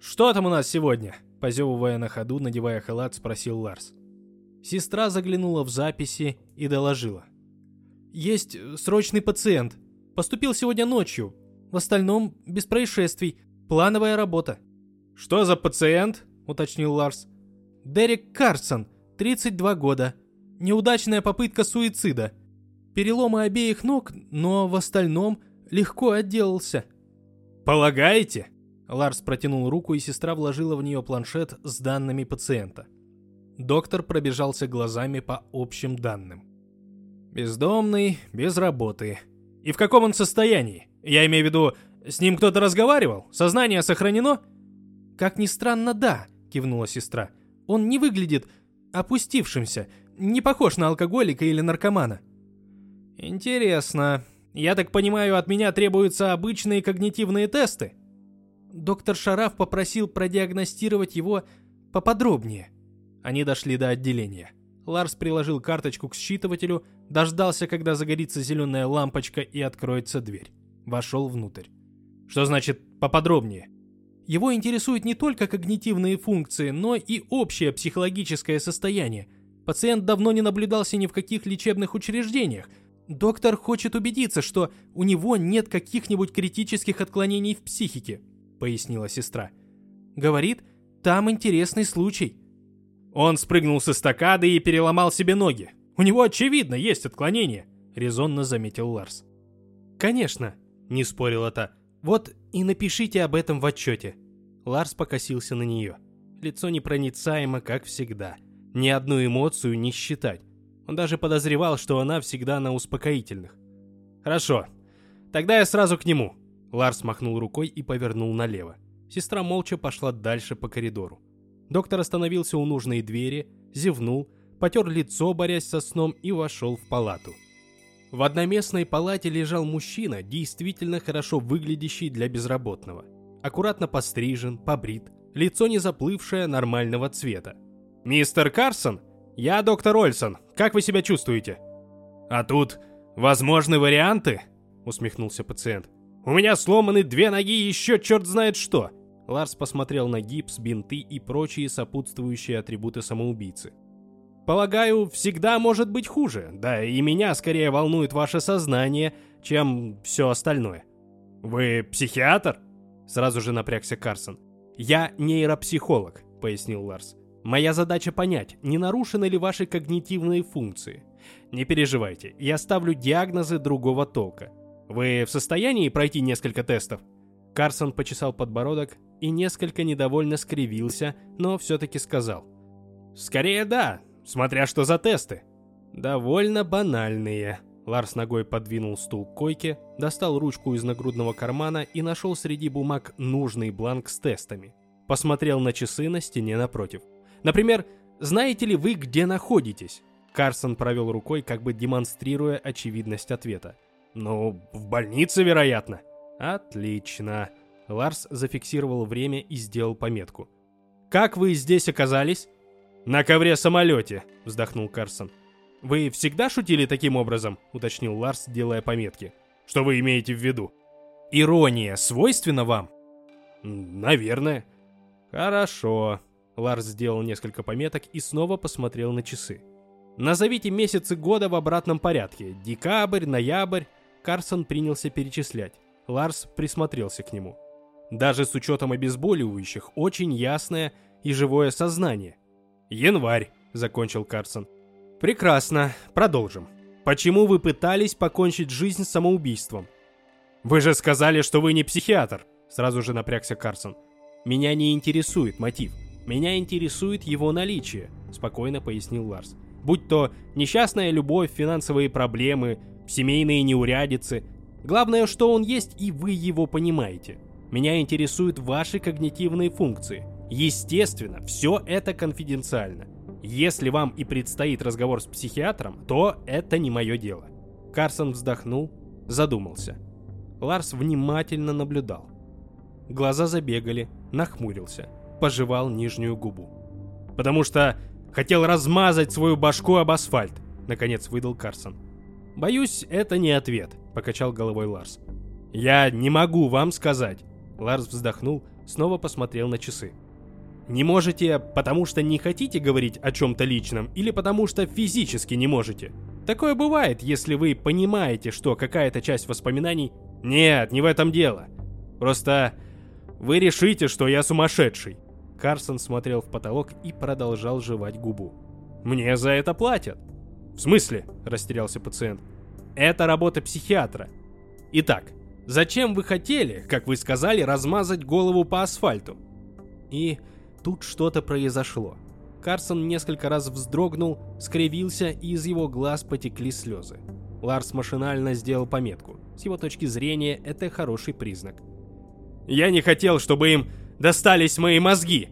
«Что там у нас сегодня?» Позевывая на ходу, надевая халат, спросил Ларс. Сестра заглянула в записи и доложила. «Есть срочный пациент. Поступил сегодня ночью. В остальном без происшествий. Плановая работа». «Что за пациент?» — уточнил Ларс. «Дерек Карсон, 32 года. Неудачная попытка суицида. Переломы обеих ног, но в остальном легко отделался». «Полагаете?» Ларс протянул руку, и сестра вложила в нее планшет с данными пациента. Доктор пробежался глазами по общим данным. Бездомный, без работы. И в каком он состоянии? Я имею в виду, с ним кто-то разговаривал? Сознание сохранено? Как ни странно, да, кивнула сестра. Он не выглядит опустившимся, не похож на алкоголика или наркомана. Интересно. Я так понимаю, от меня требуются обычные когнитивные тесты? Доктор Шараф попросил продиагностировать его поподробнее. Они дошли до отделения. Ларс приложил карточку к считывателю, дождался, когда загорится зеленая лампочка и откроется дверь. Вошел внутрь. Что значит «поподробнее»? Его интересуют не только когнитивные функции, но и общее психологическое состояние. Пациент давно не наблюдался ни в каких лечебных учреждениях. Доктор хочет убедиться, что у него нет каких-нибудь критических отклонений в психике. — пояснила сестра. «Говорит, там интересный случай». «Он спрыгнул с эстакады и переломал себе ноги. У него, очевидно, есть отклонение», — резонно заметил Ларс. «Конечно», — не спорила та. «Вот и напишите об этом в отчете». Ларс покосился на нее. Лицо непроницаемо, как всегда. Ни одну эмоцию не считать. Он даже подозревал, что она всегда на успокоительных. «Хорошо. Тогда я сразу к нему», Ларс махнул рукой и повернул налево. Сестра молча пошла дальше по коридору. Доктор остановился у нужной двери, зевнул, потер лицо, борясь со сном, и вошел в палату. В одноместной палате лежал мужчина, действительно хорошо выглядящий для безработного. Аккуратно пострижен, побрит, лицо не заплывшее, нормального цвета. «Мистер Карсон? Я доктор Ольсон. Как вы себя чувствуете?» «А тут возможны варианты?» — усмехнулся пациент. У меня сломаны две ноги и еще черт знает что!» Ларс посмотрел на гипс, бинты и прочие сопутствующие атрибуты самоубийцы. «Полагаю, всегда может быть хуже. Да и меня скорее волнует ваше сознание, чем все остальное». «Вы психиатр?» Сразу же напрягся Карсон. «Я нейропсихолог», — пояснил Ларс. «Моя задача понять, не нарушены ли ваши когнитивные функции. Не переживайте, я ставлю диагнозы другого толка. Вы в состоянии пройти несколько тестов? Карсон почесал подбородок и несколько недовольно скривился, но все-таки сказал. «Скорее да, смотря что за тесты». «Довольно банальные». Ларс ногой подвинул стул к койке, достал ручку из нагрудного кармана и нашел среди бумаг нужный бланк с тестами. Посмотрел на часы на стене напротив. «Например, знаете ли вы, где находитесь?» Карсон провел рукой, как бы демонстрируя очевидность ответа. «Ну, в больнице, вероятно». «Отлично». Ларс зафиксировал время и сделал пометку. «Как вы здесь оказались?» «На ковре-самолете», — вздохнул Карсон. «Вы всегда шутили таким образом?» — уточнил Ларс, делая пометки. «Что вы имеете в виду?» «Ирония свойственна вам?» «Наверное». «Хорошо». Ларс сделал несколько пометок и снова посмотрел на часы. «Назовите месяцы года в обратном порядке. Декабрь, ноябрь, Карсон принялся перечислять. Ларс присмотрелся к нему. Даже с учетом обезболивающих, очень ясное и живое сознание. «Январь», — закончил Карсон. «Прекрасно. Продолжим. Почему вы пытались покончить жизнь самоубийством?» «Вы же сказали, что вы не психиатр», — сразу же напрягся Карсон. «Меня не интересует мотив. Меня интересует его наличие», — спокойно пояснил Ларс. «Будь то несчастная любовь, финансовые проблемы, семейные неурядицы. Главное, что он есть, и вы его понимаете. Меня интересуют ваши когнитивные функции. Естественно, все это конфиденциально. Если вам и предстоит разговор с психиатром, то это не мое дело. Карсон вздохнул, задумался. Ларс внимательно наблюдал. Глаза забегали, нахмурился, пожевал нижнюю губу. «Потому что хотел размазать свою башку об асфальт», — наконец выдал Карсон. «Боюсь, это не ответ», — покачал головой Ларс. «Я не могу вам сказать». Ларс вздохнул, снова посмотрел на часы. Не можете, потому что не хотите говорить о чем-то личном, или потому что физически не можете. Такое бывает, если вы понимаете, что какая-то часть воспоминаний... Нет, не в этом дело. Просто вы решите, что я сумасшедший. Карсон смотрел в потолок и продолжал жевать губу. Мне за это платят. В смысле? Растерялся пациент. Это работа психиатра. Итак, зачем вы хотели, как вы сказали, размазать голову по асфальту? И тут что-то произошло. Карсон несколько раз вздрогнул, скривился, и из его глаз потекли слезы. Ларс машинально сделал пометку. С его точки зрения, это хороший признак. «Я не хотел, чтобы им достались мои мозги!»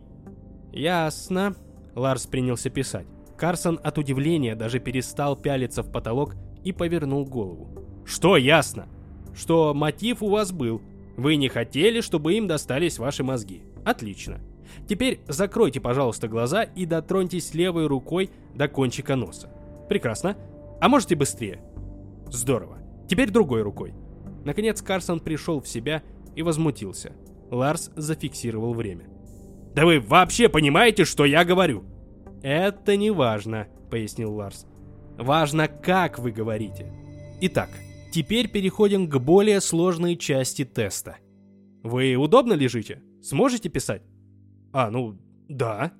«Ясно», — Ларс принялся писать. Карсон от удивления даже перестал пялиться в потолок и повернул голову. «Что ясно?» «Что мотив у вас был. Вы не хотели, чтобы им достались ваши мозги. Отлично. Теперь закройте, пожалуйста, глаза и дотроньтесь левой рукой до кончика носа. Прекрасно. А можете быстрее? Здорово. Теперь другой рукой. Наконец Карсон пришел в себя и возмутился. Ларс зафиксировал время. «Да вы вообще понимаете, что я говорю?» «Это не важно», — пояснил Ларс. «Важно, как вы говорите. Итак, теперь переходим к более сложной части теста. Вы удобно лежите? Сможете писать?» «А, ну, да».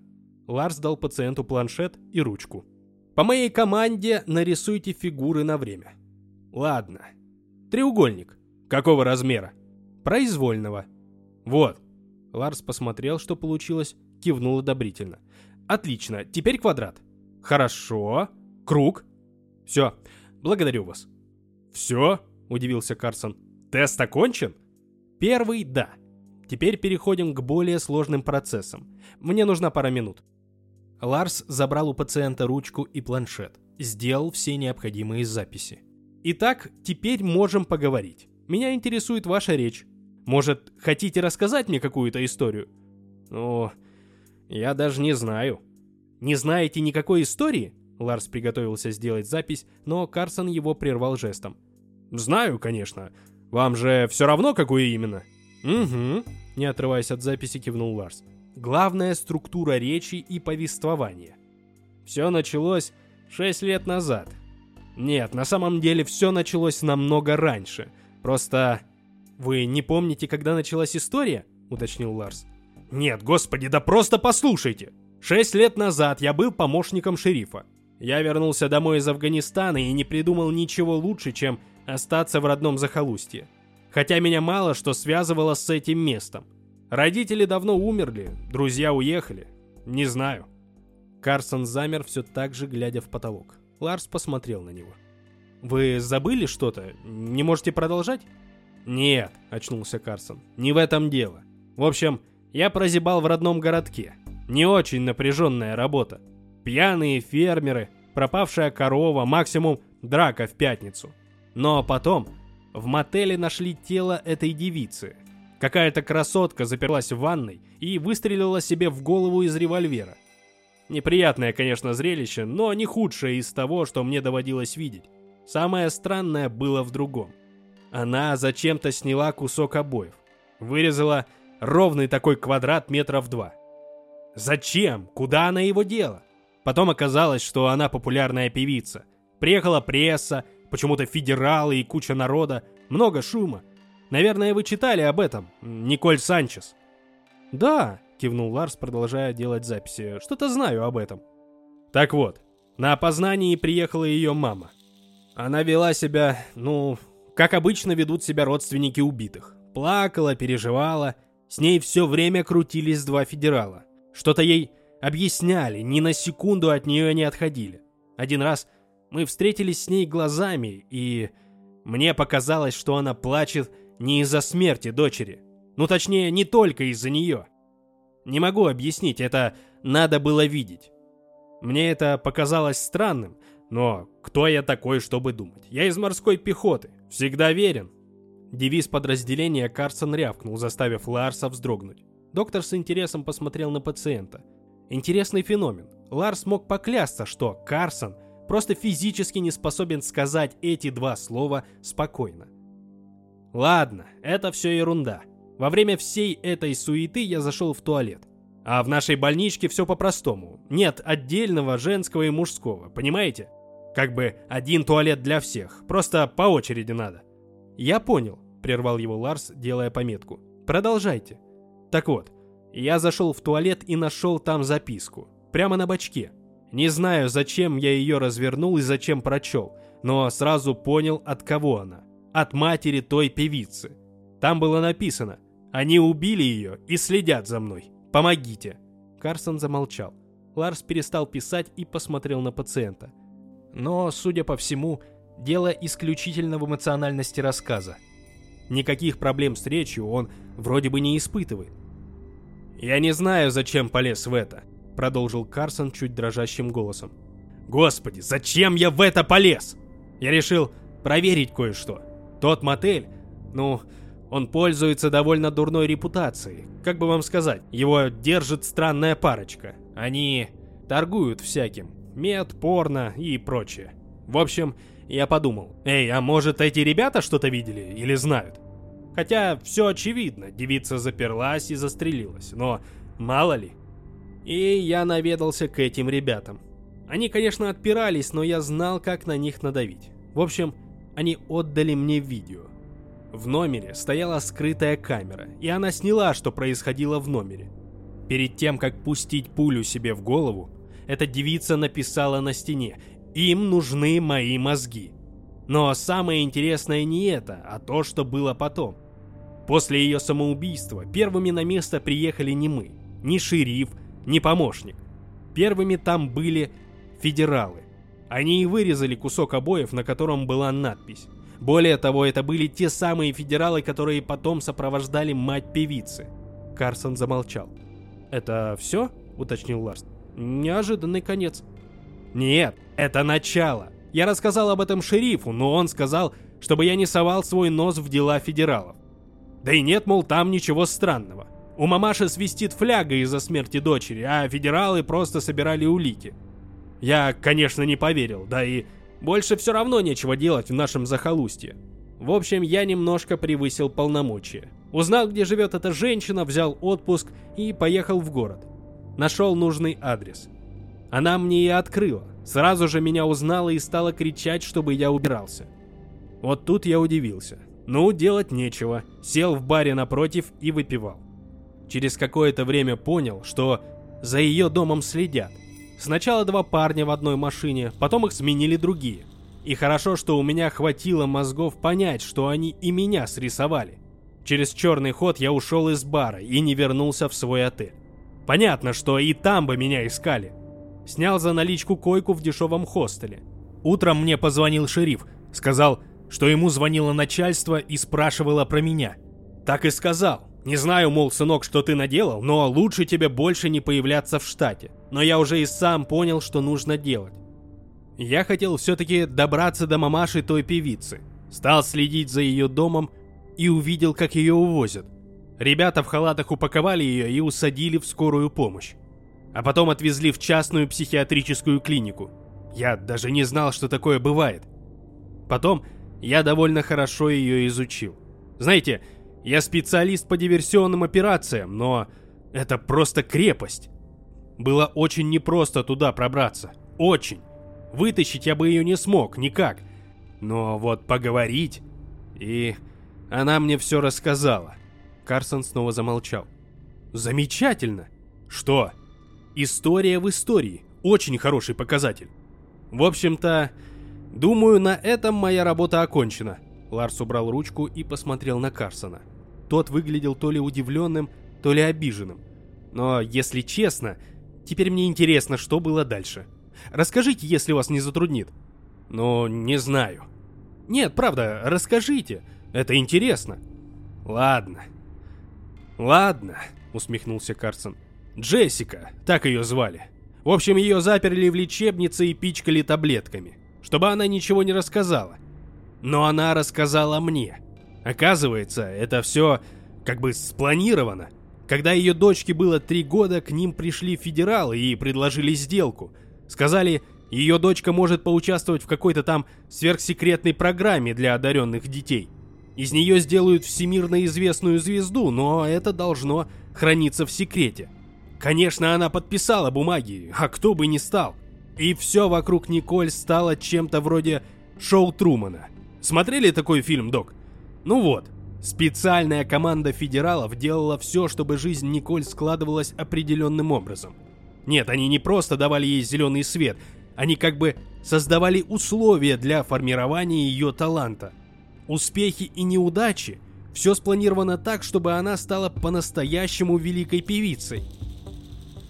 Ларс дал пациенту планшет и ручку. «По моей команде нарисуйте фигуры на время». «Ладно. Треугольник. Какого размера?» «Произвольного». «Вот». Ларс посмотрел, что получилось, кивнул одобрительно. «Отлично. Теперь квадрат». «Хорошо. Круг». «Все. Благодарю вас». «Все?» – удивился Карсон. «Тест окончен?» «Первый – да». Теперь переходим к более сложным процессам. Мне нужна пара минут. Ларс забрал у пациента ручку и планшет. Сделал все необходимые записи. Итак, теперь можем поговорить. Меня интересует ваша речь. Может, хотите рассказать мне какую-то историю? О, я даже не знаю. Не знаете никакой истории? Ларс приготовился сделать запись, но Карсон его прервал жестом. Знаю, конечно. Вам же все равно, какую именно? «Угу», — не отрываясь от записи, кивнул Ларс. «Главная структура речи и повествования». Все началось шесть лет назад. Нет, на самом деле все началось намного раньше. Просто... Вы не помните, когда началась история? Уточнил Ларс. Нет, господи, да просто послушайте. Шесть лет назад я был помощником шерифа. Я вернулся домой из Афганистана и не придумал ничего лучше, чем остаться в родном захолустье хотя меня мало что связывало с этим местом. Родители давно умерли, друзья уехали. Не знаю. Карсон замер все так же, глядя в потолок. Ларс посмотрел на него. «Вы забыли что-то? Не можете продолжать?» «Нет», — очнулся Карсон, — «не в этом дело. В общем, я прозябал в родном городке. Не очень напряженная работа. Пьяные фермеры, пропавшая корова, максимум драка в пятницу. Но потом в мотеле нашли тело этой девицы. Какая-то красотка заперлась в ванной и выстрелила себе в голову из револьвера. Неприятное, конечно, зрелище, но не худшее из того, что мне доводилось видеть. Самое странное было в другом. Она зачем-то сняла кусок обоев. Вырезала ровный такой квадрат метров два. Зачем? Куда она его дела? Потом оказалось, что она популярная певица. Приехала пресса, почему-то федералы и куча народа, много шума. Наверное, вы читали об этом, Николь Санчес. Да, кивнул Ларс, продолжая делать записи. Что-то знаю об этом. Так вот, на опознании приехала ее мама. Она вела себя, ну, как обычно ведут себя родственники убитых. Плакала, переживала. С ней все время крутились два федерала. Что-то ей объясняли, ни на секунду от нее не отходили. Один раз мы встретились с ней глазами, и мне показалось, что она плачет не из-за смерти дочери. Ну, точнее, не только из-за нее. Не могу объяснить, это надо было видеть. Мне это показалось странным, но кто я такой, чтобы думать? Я из морской пехоты, всегда верен. Девиз подразделения Карсон рявкнул, заставив Ларса вздрогнуть. Доктор с интересом посмотрел на пациента. Интересный феномен. Ларс мог поклясться, что Карсон просто физически не способен сказать эти два слова спокойно. Ладно, это все ерунда. Во время всей этой суеты я зашел в туалет. А в нашей больничке все по-простому. Нет отдельного женского и мужского, понимаете? Как бы один туалет для всех, просто по очереди надо. Я понял, прервал его Ларс, делая пометку. Продолжайте. Так вот, я зашел в туалет и нашел там записку. Прямо на бачке. Не знаю, зачем я ее развернул и зачем прочел, но сразу понял, от кого она. От матери той певицы. Там было написано «Они убили ее и следят за мной. Помогите!» Карсон замолчал. Ларс перестал писать и посмотрел на пациента. Но, судя по всему, дело исключительно в эмоциональности рассказа. Никаких проблем с речью он вроде бы не испытывает. «Я не знаю, зачем полез в это», — продолжил Карсон чуть дрожащим голосом. «Господи, зачем я в это полез? Я решил проверить кое-что. Тот мотель, ну, он пользуется довольно дурной репутацией. Как бы вам сказать, его держит странная парочка. Они торгуют всяким. Мед, порно и прочее. В общем, я подумал, эй, а может эти ребята что-то видели или знают? Хотя все очевидно, девица заперлась и застрелилась, но мало ли. И я наведался к этим ребятам. Они, конечно, отпирались, но я знал, как на них надавить. В общем, они отдали мне видео. В номере стояла скрытая камера, и она сняла, что происходило в номере. Перед тем, как пустить пулю себе в голову, эта девица написала на стене «Им нужны мои мозги». Но самое интересное не это, а то, что было потом. После ее самоубийства первыми на место приехали не мы, ни шериф, ни помощник. Первыми там были федералы. Они и вырезали кусок обоев, на котором была надпись. Более того, это были те самые федералы, которые потом сопровождали мать певицы. Карсон замолчал. «Это все?» — уточнил Ларс. «Неожиданный конец». «Нет, это начало. Я рассказал об этом шерифу, но он сказал, чтобы я не совал свой нос в дела федералов. Да и нет, мол, там ничего странного. У мамаши свистит фляга из-за смерти дочери, а федералы просто собирали улики. Я, конечно, не поверил, да и больше все равно нечего делать в нашем захолустье. В общем, я немножко превысил полномочия. Узнал, где живет эта женщина, взял отпуск и поехал в город. Нашел нужный адрес. Она мне и открыла. Сразу же меня узнала и стала кричать, чтобы я убирался. Вот тут я удивился. Ну, делать нечего. Сел в баре напротив и выпивал. Через какое-то время понял, что за ее домом следят. Сначала два парня в одной машине, потом их сменили другие. И хорошо, что у меня хватило мозгов понять, что они и меня срисовали. Через черный ход я ушел из бара и не вернулся в свой отель. Понятно, что и там бы меня искали. Снял за наличку койку в дешевом хостеле. Утром мне позвонил шериф, сказал, что ему звонило начальство и спрашивало про меня. Так и сказал. Не знаю, мол, сынок, что ты наделал, но лучше тебе больше не появляться в штате. Но я уже и сам понял, что нужно делать. Я хотел все-таки добраться до мамаши той певицы. Стал следить за ее домом и увидел, как ее увозят. Ребята в халатах упаковали ее и усадили в скорую помощь. А потом отвезли в частную психиатрическую клинику. Я даже не знал, что такое бывает. Потом я довольно хорошо ее изучил. Знаете, я специалист по диверсионным операциям, но это просто крепость. Было очень непросто туда пробраться. Очень. Вытащить я бы ее не смог, никак. Но вот поговорить... И она мне все рассказала. Карсон снова замолчал. Замечательно. Что? История в истории. Очень хороший показатель. В общем-то, Думаю, на этом моя работа окончена. Ларс убрал ручку и посмотрел на Карсона. Тот выглядел то ли удивленным, то ли обиженным. Но, если честно, теперь мне интересно, что было дальше. Расскажите, если вас не затруднит. Но не знаю. Нет, правда, расскажите. Это интересно. Ладно. Ладно, усмехнулся Карсон. Джессика, так ее звали. В общем, ее заперли в лечебнице и пичкали таблетками чтобы она ничего не рассказала. Но она рассказала мне. Оказывается, это все как бы спланировано. Когда ее дочке было три года, к ним пришли федералы и предложили сделку. Сказали, ее дочка может поучаствовать в какой-то там сверхсекретной программе для одаренных детей. Из нее сделают всемирно известную звезду, но это должно храниться в секрете. Конечно, она подписала бумаги, а кто бы не стал. И все вокруг Николь стало чем-то вроде шоу Трумана. Смотрели такой фильм, док? Ну вот, специальная команда федералов делала все, чтобы жизнь Николь складывалась определенным образом. Нет, они не просто давали ей зеленый свет, они как бы создавали условия для формирования ее таланта. Успехи и неудачи – все спланировано так, чтобы она стала по-настоящему великой певицей.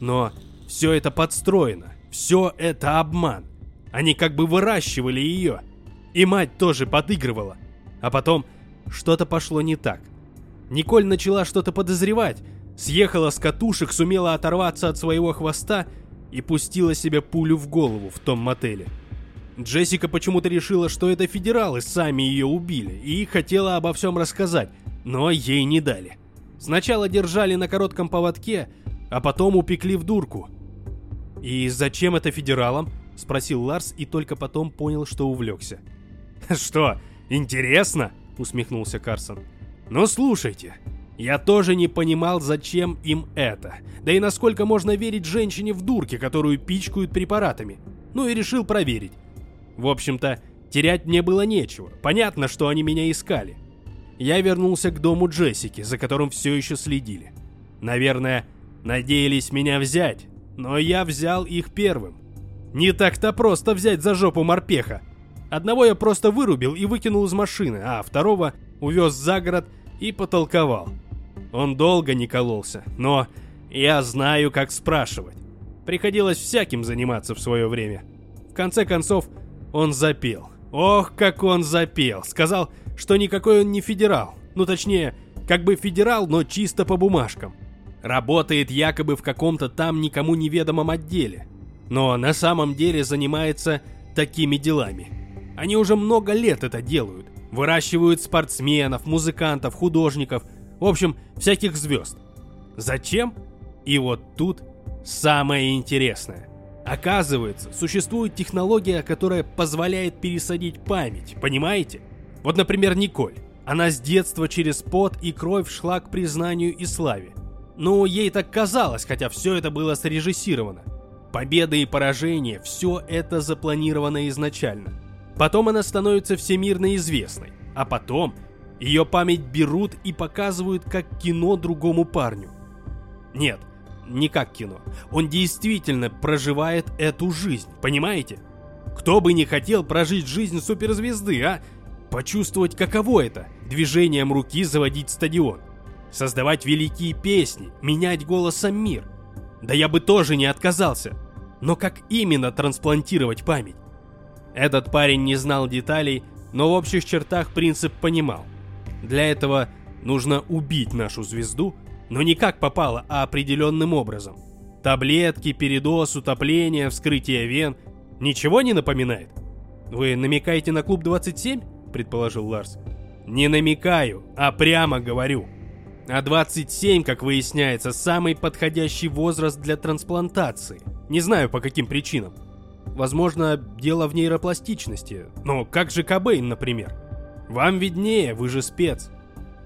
Но все это подстроено, все это обман. Они как бы выращивали ее. И мать тоже подыгрывала. А потом что-то пошло не так. Николь начала что-то подозревать, съехала с катушек, сумела оторваться от своего хвоста и пустила себе пулю в голову в том мотеле. Джессика почему-то решила, что это федералы сами ее убили, и хотела обо всем рассказать, но ей не дали. Сначала держали на коротком поводке, а потом упекли в дурку. «И зачем это федералам?» — спросил Ларс и только потом понял, что увлекся. «Что, интересно?» — усмехнулся Карсон. «Ну слушайте, я тоже не понимал, зачем им это. Да и насколько можно верить женщине в дурке, которую пичкают препаратами. Ну и решил проверить. В общем-то, терять мне было нечего. Понятно, что они меня искали. Я вернулся к дому Джессики, за которым все еще следили. Наверное, надеялись меня взять, но я взял их первым. Не так-то просто взять за жопу морпеха. Одного я просто вырубил и выкинул из машины, а второго увез за город и потолковал. Он долго не кололся, но я знаю, как спрашивать. Приходилось всяким заниматься в свое время. В конце концов, он запел. Ох, как он запел. Сказал, что никакой он не федерал. Ну, точнее, как бы федерал, но чисто по бумажкам. Работает якобы в каком-то там никому неведомом отделе. Но на самом деле занимается такими делами. Они уже много лет это делают. Выращивают спортсменов, музыкантов, художников, в общем, всяких звезд. Зачем? И вот тут самое интересное. Оказывается, существует технология, которая позволяет пересадить память, понимаете? Вот, например, Николь. Она с детства через пот и кровь шла к признанию и славе. Ну, ей так казалось, хотя все это было срежиссировано. Победы и поражения, все это запланировано изначально. Потом она становится всемирно известной, а потом ее память берут и показывают как кино другому парню. Нет, не как кино. Он действительно проживает эту жизнь, понимаете? Кто бы не хотел прожить жизнь суперзвезды, а? Почувствовать, каково это, движением руки заводить стадион. Создавать великие песни, менять голосом мир. Да я бы тоже не отказался. Но как именно трансплантировать память? Этот парень не знал деталей, но в общих чертах принцип понимал. Для этого нужно убить нашу звезду, но не как попало, а определенным образом. Таблетки, передоз, утопление, вскрытие вен. Ничего не напоминает? Вы намекаете на клуб 27? Предположил Ларс. Не намекаю, а прямо говорю. А 27, как выясняется, самый подходящий возраст для трансплантации. Не знаю по каким причинам. Возможно, дело в нейропластичности. Но как же Кобейн, например? Вам виднее, вы же спец.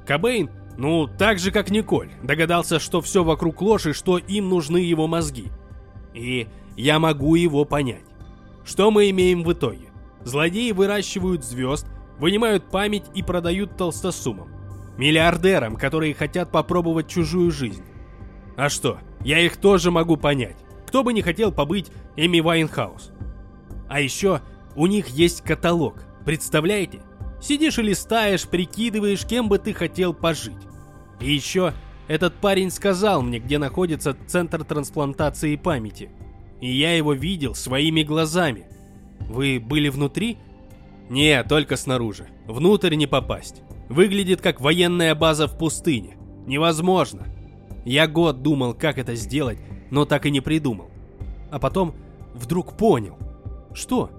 Кобейн, ну, так же как Николь, догадался, что все вокруг ложь и что им нужны его мозги. И я могу его понять. Что мы имеем в итоге? Злодеи выращивают звезд, вынимают память и продают толстосумам. Миллиардерам, которые хотят попробовать чужую жизнь. А что, я их тоже могу понять. Кто бы не хотел побыть Эми Вайнхаус. А еще у них есть каталог, представляете? Сидишь и листаешь, прикидываешь, кем бы ты хотел пожить. И еще этот парень сказал мне, где находится центр трансплантации памяти. И я его видел своими глазами. Вы были внутри? Не, только снаружи. Внутрь не попасть. Выглядит как военная база в пустыне. Невозможно. Я год думал, как это сделать, но так и не придумал. А потом вдруг понял. Что?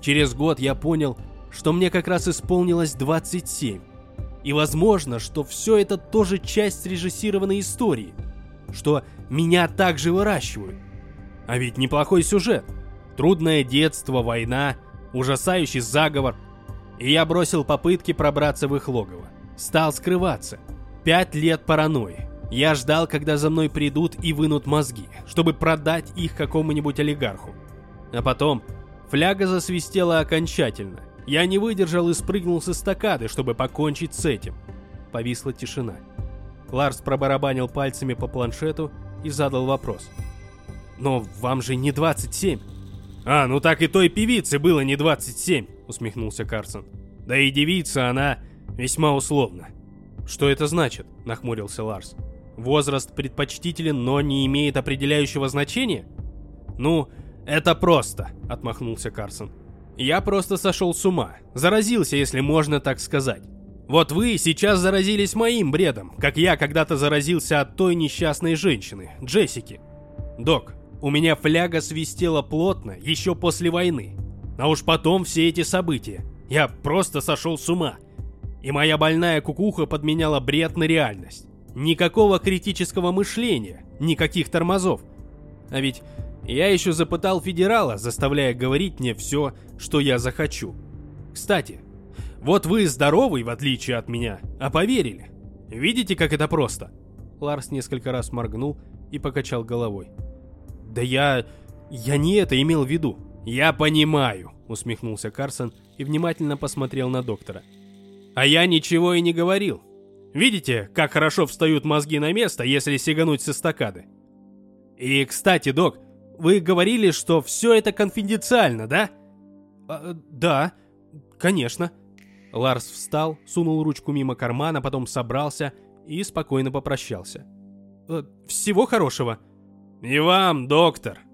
Через год я понял, что мне как раз исполнилось 27. И возможно, что все это тоже часть срежиссированной истории. Что меня также выращивают. А ведь неплохой сюжет. Трудное детство, война, ужасающий заговор. И я бросил попытки пробраться в их логово. Стал скрываться. Пять лет паранойи. Я ждал, когда за мной придут и вынут мозги, чтобы продать их какому-нибудь олигарху. А потом фляга засвистела окончательно. Я не выдержал и спрыгнул с эстакады, чтобы покончить с этим. Повисла тишина. Ларс пробарабанил пальцами по планшету и задал вопрос. «Но вам же не 27?» «А, ну так и той певице было не 27», — усмехнулся Карсон. «Да и девица она весьма условна». «Что это значит?» — нахмурился Ларс. «Возраст предпочтителен, но не имеет определяющего значения?» «Ну, это просто», — отмахнулся Карсон. «Я просто сошел с ума. Заразился, если можно так сказать. Вот вы сейчас заразились моим бредом, как я когда-то заразился от той несчастной женщины, Джессики. Док, у меня фляга свистела плотно еще после войны. А уж потом все эти события. Я просто сошел с ума. И моя больная кукуха подменяла бред на реальность. Никакого критического мышления, никаких тормозов. А ведь я еще запытал федерала, заставляя говорить мне все, что я захочу. Кстати, вот вы здоровый, в отличие от меня, а поверили. Видите, как это просто?» Ларс несколько раз моргнул и покачал головой. «Да я... я не это имел в виду». «Я понимаю», — усмехнулся Карсон и внимательно посмотрел на доктора. «А я ничего и не говорил. Видите, как хорошо встают мозги на место, если сигануть с эстакады? И, кстати, док, вы говорили, что все это конфиденциально, да?» а, «Да, конечно», Ларс встал, сунул ручку мимо кармана, потом собрался и спокойно попрощался. «Э, «Всего хорошего!» «И вам, доктор!»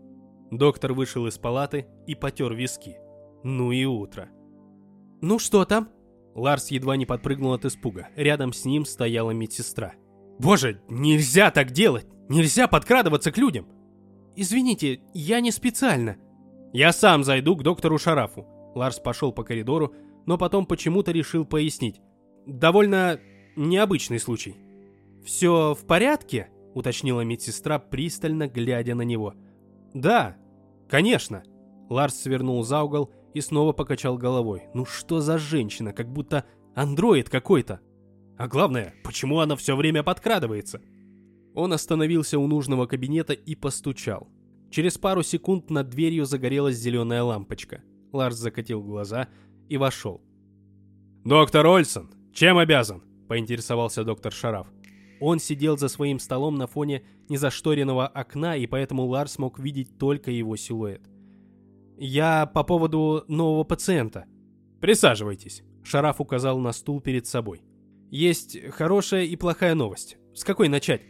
Доктор вышел из палаты и потер виски. Ну и утро. «Ну что там?» Ларс едва не подпрыгнул от испуга. Рядом с ним стояла медсестра. «Боже, нельзя так делать! Нельзя подкрадываться к людям!» «Извините, я не специально». «Я сам зайду к доктору Шарафу». Ларс пошел по коридору, но потом почему-то решил пояснить. Довольно необычный случай. «Все в порядке?» — уточнила медсестра, пристально глядя на него. «Да, конечно». Ларс свернул за угол и снова покачал головой. «Ну что за женщина, как будто андроид какой-то?» А главное, почему она все время подкрадывается? Он остановился у нужного кабинета и постучал. Через пару секунд над дверью загорелась зеленая лампочка. Ларс закатил глаза и вошел. «Доктор Ольсон, чем обязан?» – поинтересовался доктор Шараф. Он сидел за своим столом на фоне незашторенного окна, и поэтому Ларс мог видеть только его силуэт. «Я по поводу нового пациента». «Присаживайтесь», – Шараф указал на стул перед собой. «Есть хорошая и плохая новость. С какой начать?»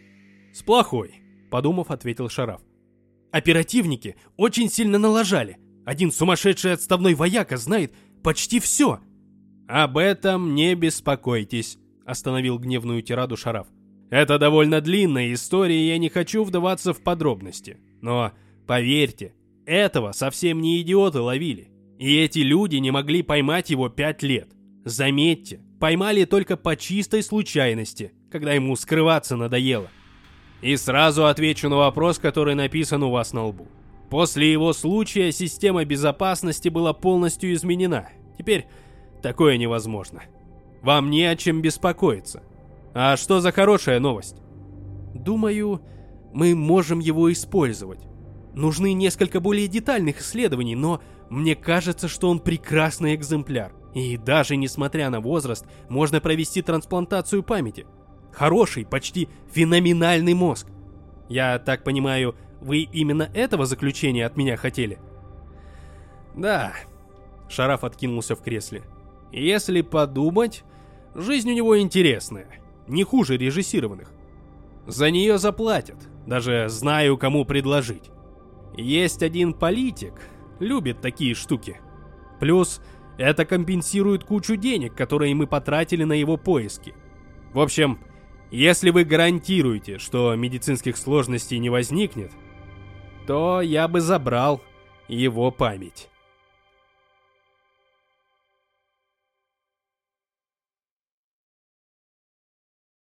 «С плохой», – подумав, ответил Шараф. «Оперативники очень сильно налажали. Один сумасшедший отставной вояка знает, почти все. Об этом не беспокойтесь, остановил гневную тираду Шараф. Это довольно длинная история, и я не хочу вдаваться в подробности. Но, поверьте, этого совсем не идиоты ловили. И эти люди не могли поймать его пять лет. Заметьте, поймали только по чистой случайности, когда ему скрываться надоело. И сразу отвечу на вопрос, который написан у вас на лбу. После его случая система безопасности была полностью изменена. Теперь такое невозможно. Вам не о чем беспокоиться. А что за хорошая новость? Думаю, мы можем его использовать. Нужны несколько более детальных исследований, но мне кажется, что он прекрасный экземпляр. И даже несмотря на возраст, можно провести трансплантацию памяти. Хороший, почти феноменальный мозг. Я так понимаю, вы именно этого заключения от меня хотели? Да. Шараф откинулся в кресле. Если подумать, жизнь у него интересная. Не хуже режиссированных. За нее заплатят. Даже знаю, кому предложить. Есть один политик, любит такие штуки. Плюс это компенсирует кучу денег, которые мы потратили на его поиски. В общем, если вы гарантируете, что медицинских сложностей не возникнет, то я бы забрал его память.